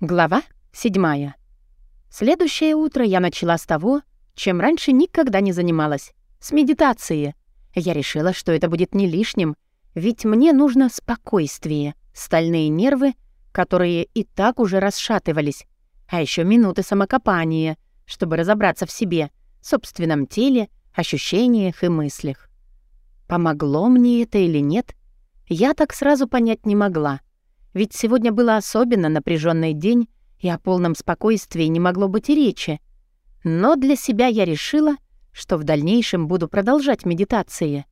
Глава седьмая. Следующее утро я начала с того, чем раньше никогда не занималась — с медитации. Я решила, что это будет не лишним, ведь мне нужно спокойствие, стальные нервы, которые и так уже расшатывались, а еще минуты самокопания, чтобы разобраться в себе, собственном теле, ощущениях и мыслях. Помогло мне это или нет, я так сразу понять не могла — ведь сегодня был особенно напряженный день, и о полном спокойствии не могло быть и речи. Но для себя я решила, что в дальнейшем буду продолжать медитации.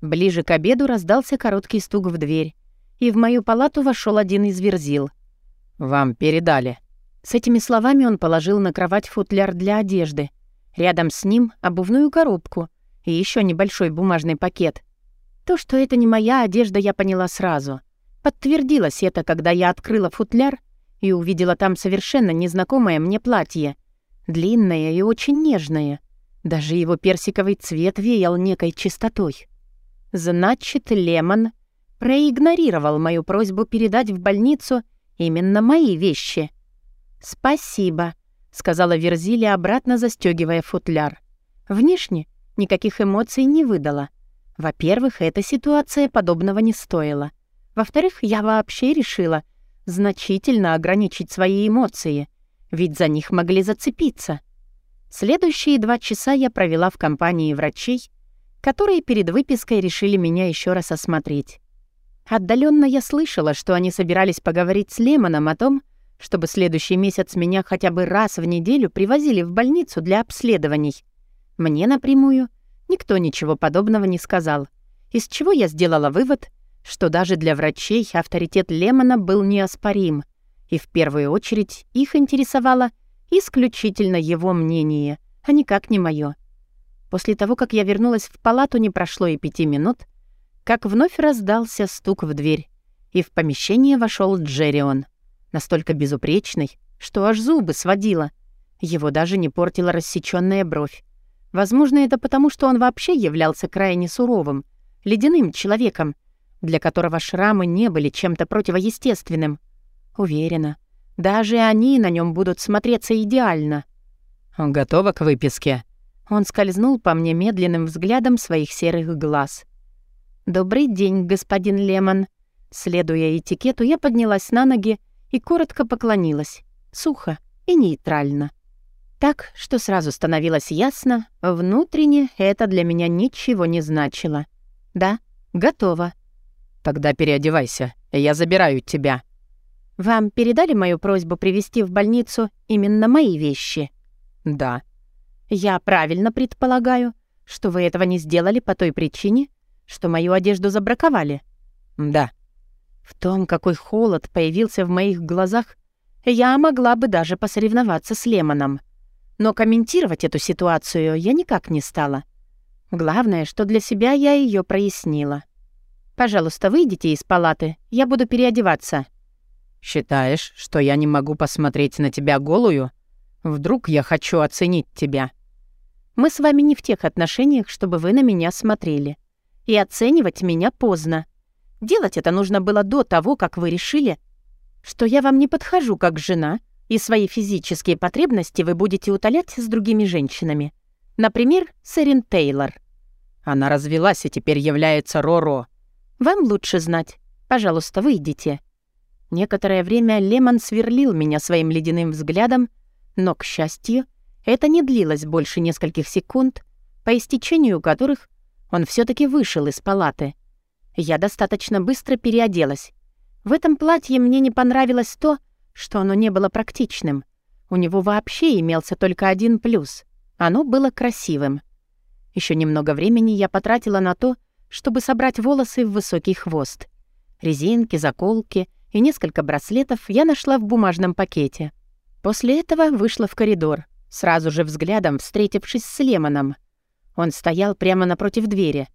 Ближе к обеду раздался короткий стук в дверь, и в мою палату вошел один из верзил. «Вам передали». С этими словами он положил на кровать футляр для одежды. Рядом с ним обувную коробку и еще небольшой бумажный пакет. То, что это не моя одежда, я поняла сразу. Подтвердилось это, когда я открыла футляр и увидела там совершенно незнакомое мне платье. Длинное и очень нежное. Даже его персиковый цвет веял некой чистотой. Значит, Лемон проигнорировал мою просьбу передать в больницу именно мои вещи. «Спасибо», — сказала Верзилия, обратно застегивая футляр. Внешне никаких эмоций не выдала. Во-первых, эта ситуация подобного не стоила. Во-вторых, я вообще решила значительно ограничить свои эмоции, ведь за них могли зацепиться. Следующие два часа я провела в компании врачей, которые перед выпиской решили меня еще раз осмотреть. Отдаленно я слышала, что они собирались поговорить с Лемоном о том, чтобы следующий месяц меня хотя бы раз в неделю привозили в больницу для обследований. Мне напрямую никто ничего подобного не сказал, из чего я сделала вывод, что даже для врачей авторитет Лемона был неоспорим, и в первую очередь их интересовало исключительно его мнение, а никак не мое. После того, как я вернулась в палату, не прошло и пяти минут, как вновь раздался стук в дверь, и в помещение вошел Джеррион, настолько безупречный, что аж зубы сводило. Его даже не портила рассечённая бровь. Возможно, это потому, что он вообще являлся крайне суровым, ледяным человеком, для которого шрамы не были чем-то противоестественным. Уверена, даже они на нем будут смотреться идеально. «Готова к выписке?» Он скользнул по мне медленным взглядом своих серых глаз. «Добрый день, господин Лемон». Следуя этикету, я поднялась на ноги и коротко поклонилась. Сухо и нейтрально. Так, что сразу становилось ясно, внутренне это для меня ничего не значило. Да, готова. «Тогда переодевайся, я забираю тебя». «Вам передали мою просьбу привезти в больницу именно мои вещи?» «Да». «Я правильно предполагаю, что вы этого не сделали по той причине, что мою одежду забраковали?» «Да». В том, какой холод появился в моих глазах, я могла бы даже посоревноваться с Лемоном. Но комментировать эту ситуацию я никак не стала. Главное, что для себя я ее прояснила. Пожалуйста, выйдите из палаты, я буду переодеваться». «Считаешь, что я не могу посмотреть на тебя голую? Вдруг я хочу оценить тебя?» «Мы с вами не в тех отношениях, чтобы вы на меня смотрели. И оценивать меня поздно. Делать это нужно было до того, как вы решили, что я вам не подхожу как жена, и свои физические потребности вы будете утолять с другими женщинами. Например, с Эрин Тейлор». «Она развелась и теперь является Роро», вам лучше знать. Пожалуйста, выйдите». Некоторое время Лемон сверлил меня своим ледяным взглядом, но, к счастью, это не длилось больше нескольких секунд, по истечению которых он все таки вышел из палаты. Я достаточно быстро переоделась. В этом платье мне не понравилось то, что оно не было практичным. У него вообще имелся только один плюс. Оно было красивым. Еще немного времени я потратила на то, чтобы собрать волосы в высокий хвост. Резинки, заколки и несколько браслетов я нашла в бумажном пакете. После этого вышла в коридор, сразу же взглядом встретившись с Лемоном. Он стоял прямо напротив двери.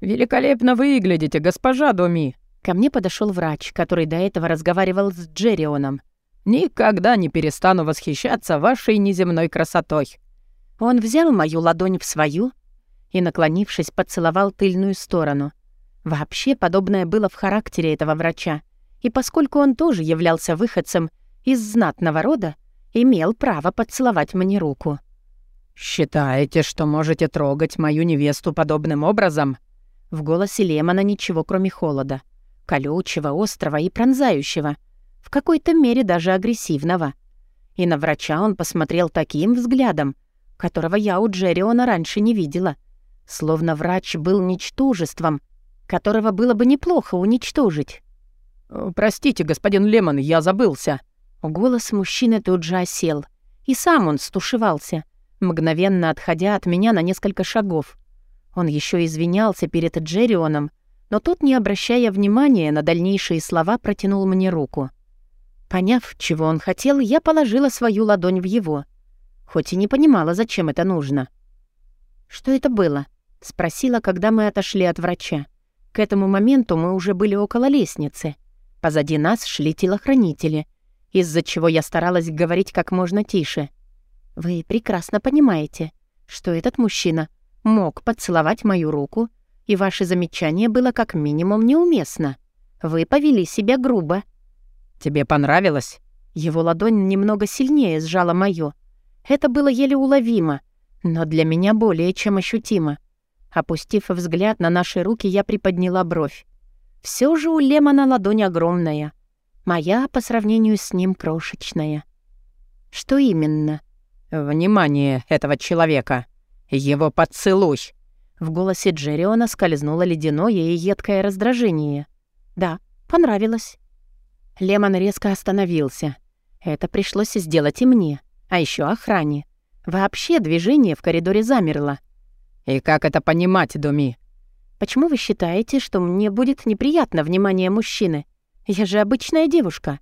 «Великолепно выглядите, госпожа Доми!» Ко мне подошел врач, который до этого разговаривал с Джеррионом. «Никогда не перестану восхищаться вашей неземной красотой». Он взял мою ладонь в свою и, наклонившись, поцеловал тыльную сторону. Вообще, подобное было в характере этого врача. И поскольку он тоже являлся выходцем из знатного рода имел право поцеловать мне руку. «Считаете, что можете трогать мою невесту подобным образом?» В голосе Лемона ничего, кроме холода. Колючего, острого и пронзающего. В какой-то мере даже агрессивного. И на врача он посмотрел таким взглядом, которого я у Джерриона раньше не видела. Словно врач был ничтожеством, которого было бы неплохо уничтожить. «Простите, господин Лемон, я забылся», Голос мужчины тут же осел. И сам он стушевался, мгновенно отходя от меня на несколько шагов. Он еще извинялся перед Джерионом, но тот, не обращая внимания на дальнейшие слова, протянул мне руку. Поняв, чего он хотел, я положила свою ладонь в его, хоть и не понимала, зачем это нужно. «Что это было?» — спросила, когда мы отошли от врача. К этому моменту мы уже были около лестницы. Позади нас шли телохранители — из-за чего я старалась говорить как можно тише. «Вы прекрасно понимаете, что этот мужчина мог поцеловать мою руку, и ваше замечание было как минимум неуместно. Вы повели себя грубо». «Тебе понравилось?» Его ладонь немного сильнее сжала мою. Это было еле уловимо, но для меня более чем ощутимо. Опустив взгляд на наши руки, я приподняла бровь. Все же у Лемона ладонь огромная. Моя по сравнению с ним крошечная. Что именно? Внимание этого человека. Его поцелуй. В голосе Джерриона скользнуло ледяное и едкое раздражение. Да, понравилось. Лемон резко остановился. Это пришлось сделать и мне, а еще охране. Вообще движение в коридоре замерло. «И как это понимать, Думи?» «Почему вы считаете, что мне будет неприятно внимание мужчины? Я же обычная девушка».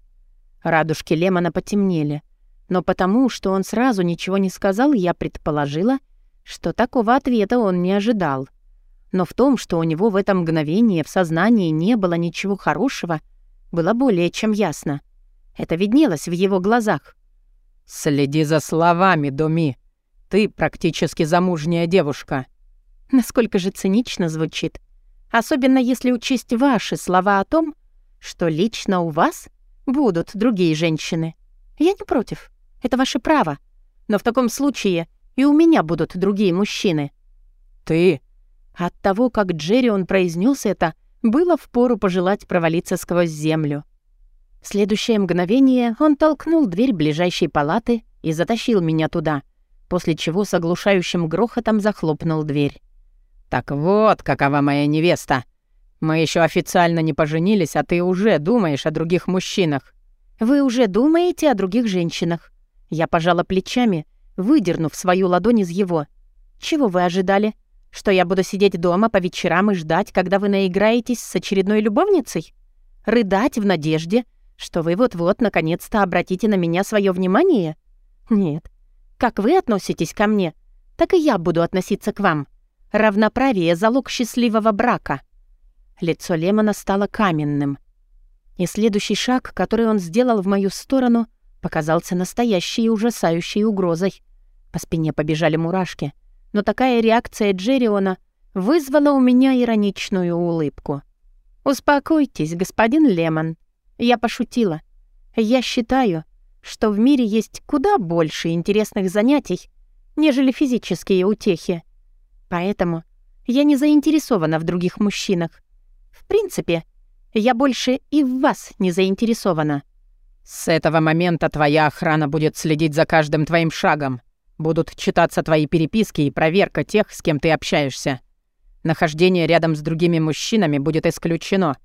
Радужки Лемона потемнели. Но потому, что он сразу ничего не сказал, я предположила, что такого ответа он не ожидал. Но в том, что у него в это мгновение в сознании не было ничего хорошего, было более чем ясно. Это виднелось в его глазах. «Следи за словами, Доми. Ты практически замужняя девушка». Насколько же цинично звучит. Особенно если учесть ваши слова о том, что лично у вас будут другие женщины. Я не против. Это ваше право. Но в таком случае и у меня будут другие мужчины. Ты? От того, как Джеррион произнес это, было впору пожелать провалиться сквозь землю. В следующее мгновение он толкнул дверь ближайшей палаты и затащил меня туда, после чего с оглушающим грохотом захлопнул дверь. «Так вот, какова моя невеста!» Мы еще официально не поженились, а ты уже думаешь о других мужчинах». «Вы уже думаете о других женщинах?» Я пожала плечами, выдернув свою ладонь из его. «Чего вы ожидали? Что я буду сидеть дома по вечерам и ждать, когда вы наиграетесь с очередной любовницей? Рыдать в надежде, что вы вот-вот наконец-то обратите на меня свое внимание? Нет. Как вы относитесь ко мне, так и я буду относиться к вам. Равноправие — залог счастливого брака». Лицо Лемона стало каменным. И следующий шаг, который он сделал в мою сторону, показался настоящей ужасающей угрозой. По спине побежали мурашки. Но такая реакция Джерриона вызвала у меня ироничную улыбку. «Успокойтесь, господин Лемон. Я пошутила. Я считаю, что в мире есть куда больше интересных занятий, нежели физические утехи. Поэтому я не заинтересована в других мужчинах. В принципе, я больше и в вас не заинтересована». «С этого момента твоя охрана будет следить за каждым твоим шагом. Будут читаться твои переписки и проверка тех, с кем ты общаешься. Нахождение рядом с другими мужчинами будет исключено.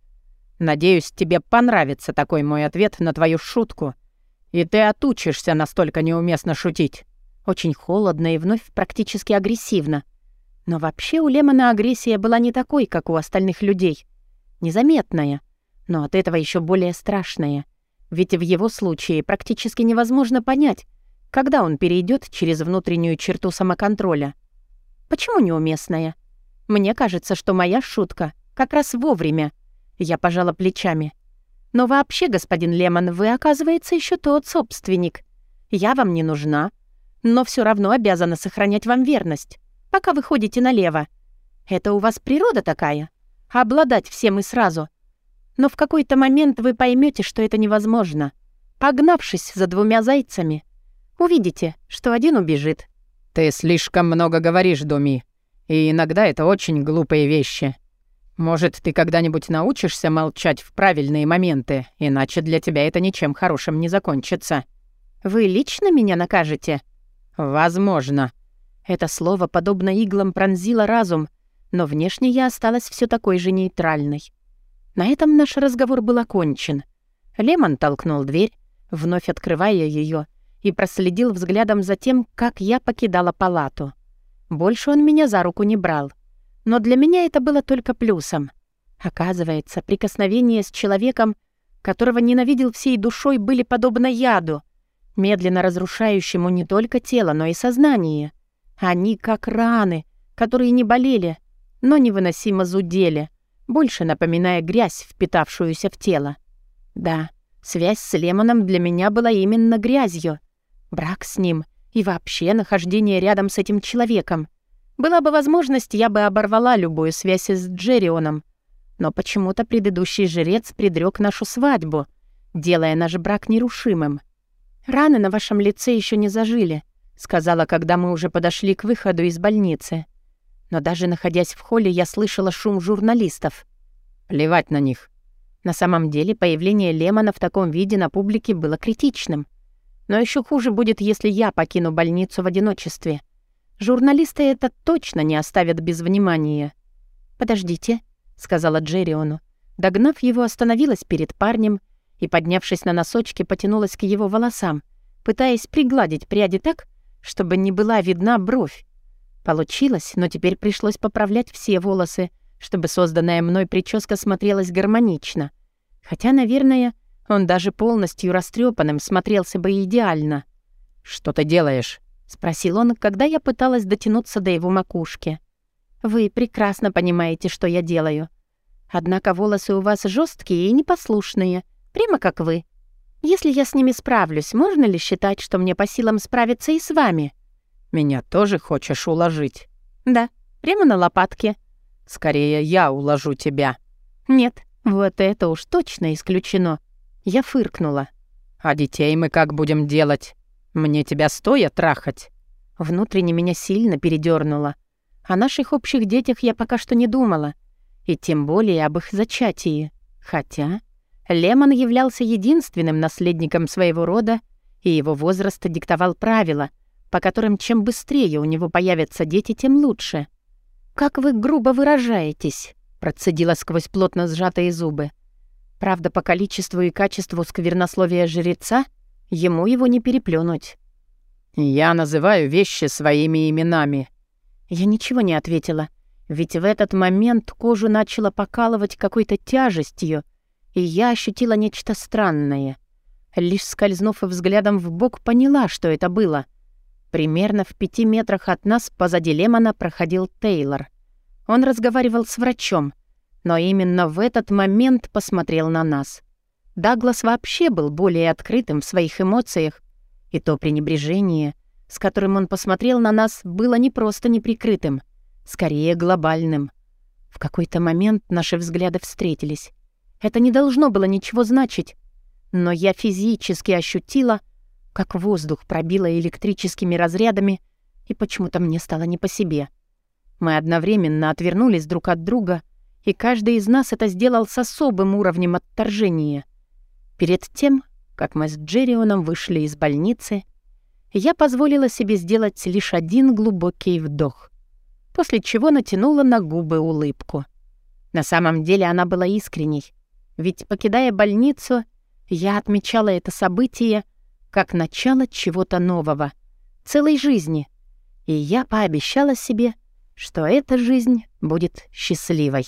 Надеюсь, тебе понравится такой мой ответ на твою шутку, и ты отучишься настолько неуместно шутить». Очень холодно и вновь практически агрессивно. Но вообще у Лемона агрессия была не такой, как у остальных людей незаметная, но от этого еще более страшная. Ведь в его случае практически невозможно понять, когда он перейдет через внутреннюю черту самоконтроля. Почему неуместная? Мне кажется, что моя шутка как раз вовремя. Я пожала плечами. Но вообще, господин Лемон, вы, оказывается, еще тот собственник. Я вам не нужна, но все равно обязана сохранять вам верность, пока вы ходите налево. Это у вас природа такая обладать всем и сразу. Но в какой-то момент вы поймете, что это невозможно. погнавшись за двумя зайцами. Увидите, что один убежит. «Ты слишком много говоришь, Думи, и иногда это очень глупые вещи. Может, ты когда-нибудь научишься молчать в правильные моменты, иначе для тебя это ничем хорошим не закончится». «Вы лично меня накажете?» «Возможно». Это слово, подобно иглам, пронзило разум, но внешне я осталась все такой же нейтральной. На этом наш разговор был окончен. Лемон толкнул дверь, вновь открывая ее, и проследил взглядом за тем, как я покидала палату. Больше он меня за руку не брал. Но для меня это было только плюсом. Оказывается, прикосновения с человеком, которого ненавидел всей душой, были подобно яду, медленно разрушающему не только тело, но и сознание. Они как раны, которые не болели, но невыносимо зудели, больше напоминая грязь, впитавшуюся в тело. Да, связь с Лемоном для меня была именно грязью. Брак с ним и вообще нахождение рядом с этим человеком. Была бы возможность, я бы оборвала любую связь с Джерионом. Но почему-то предыдущий жрец предрек нашу свадьбу, делая наш брак нерушимым. «Раны на вашем лице еще не зажили», — сказала, когда мы уже подошли к выходу из больницы. Но даже находясь в холле, я слышала шум журналистов. Плевать на них. На самом деле, появление Лемона в таком виде на публике было критичным. Но еще хуже будет, если я покину больницу в одиночестве. Журналисты это точно не оставят без внимания. «Подождите», — сказала Джерриону. Догнав его, остановилась перед парнем и, поднявшись на носочки, потянулась к его волосам, пытаясь пригладить пряди так, чтобы не была видна бровь. Получилось, но теперь пришлось поправлять все волосы, чтобы созданная мной прическа смотрелась гармонично. Хотя, наверное, он даже полностью растрепанным смотрелся бы идеально. «Что ты делаешь?» — спросил он, когда я пыталась дотянуться до его макушки. «Вы прекрасно понимаете, что я делаю. Однако волосы у вас жесткие и непослушные, прямо как вы. Если я с ними справлюсь, можно ли считать, что мне по силам справиться и с вами?» «Меня тоже хочешь уложить?» «Да, прямо на лопатке». «Скорее я уложу тебя». «Нет, вот это уж точно исключено». Я фыркнула. «А детей мы как будем делать? Мне тебя стоя трахать?» Внутренне меня сильно передёрнуло. О наших общих детях я пока что не думала. И тем более об их зачатии. Хотя Лемон являлся единственным наследником своего рода, и его возраст диктовал правила, по которым чем быстрее у него появятся дети, тем лучше. «Как вы грубо выражаетесь», — процедила сквозь плотно сжатые зубы. Правда, по количеству и качеству сквернословия жреца ему его не переплюнуть. «Я называю вещи своими именами». Я ничего не ответила, ведь в этот момент кожу начала покалывать какой-то тяжестью, и я ощутила нечто странное. Лишь скользнув взглядом в бок, поняла, что это было — Примерно в пяти метрах от нас позади Лемона проходил Тейлор. Он разговаривал с врачом, но именно в этот момент посмотрел на нас. Даглас вообще был более открытым в своих эмоциях, и то пренебрежение, с которым он посмотрел на нас, было не просто неприкрытым, скорее глобальным. В какой-то момент наши взгляды встретились. Это не должно было ничего значить, но я физически ощутила, как воздух пробило электрическими разрядами, и почему-то мне стало не по себе. Мы одновременно отвернулись друг от друга, и каждый из нас это сделал с особым уровнем отторжения. Перед тем, как мы с Джеррионом вышли из больницы, я позволила себе сделать лишь один глубокий вдох, после чего натянула на губы улыбку. На самом деле она была искренней, ведь, покидая больницу, я отмечала это событие как начало чего-то нового, целой жизни. И я пообещала себе, что эта жизнь будет счастливой.